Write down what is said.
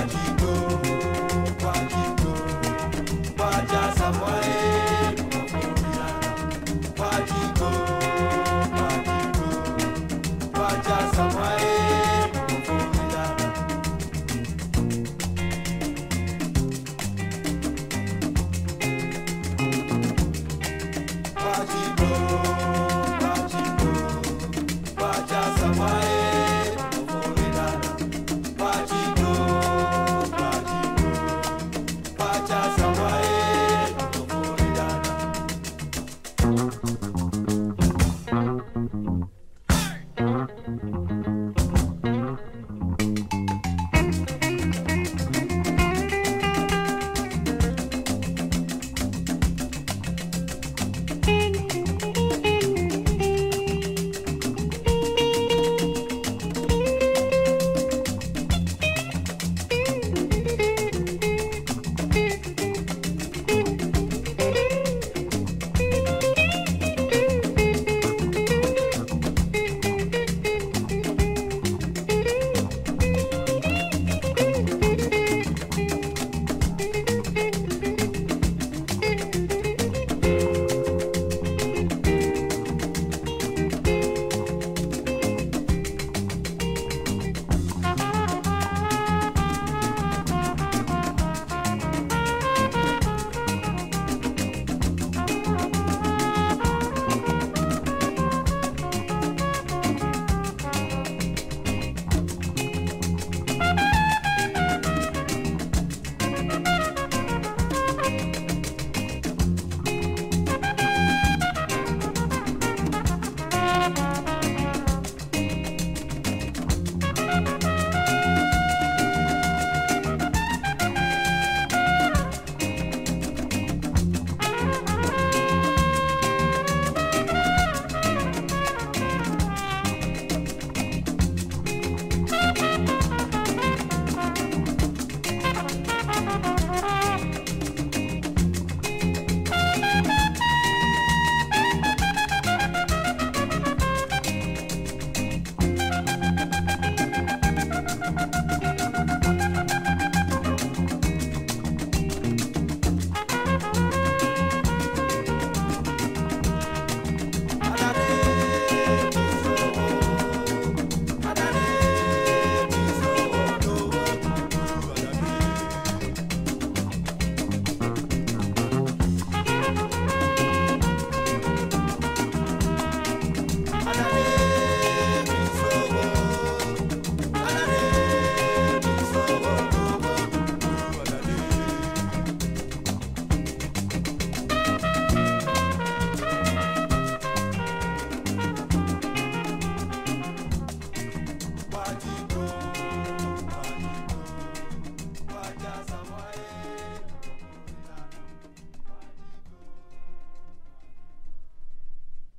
Party.